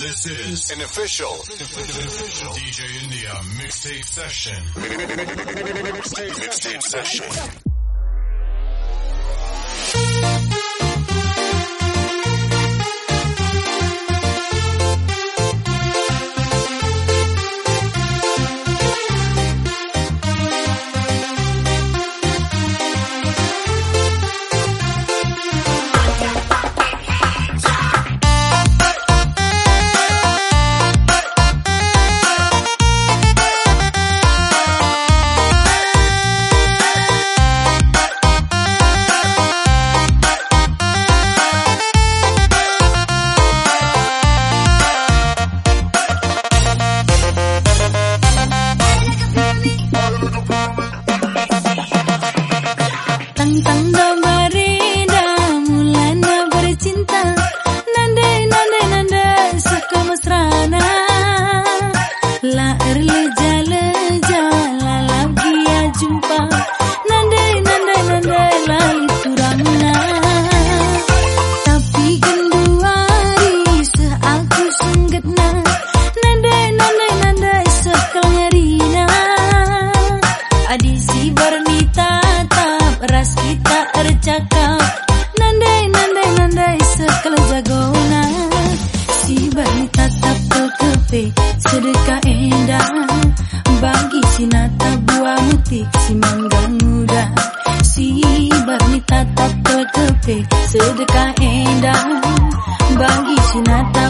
This is an official DJ India mixtape session. Mixtape session. amar Sedekah indah. Bagi si nata buah mutik Si mangga muda. Si barni tatap tot Sedekah indah. Bagi si nata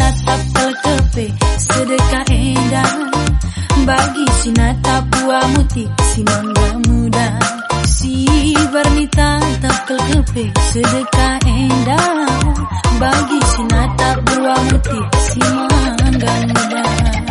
tatap kelkepe sedekah endah bagi sinatap buah muti sinangga muda. Si bernita tatap kelkepe sedekah endah bagi sinatap buah muti sinangga muda.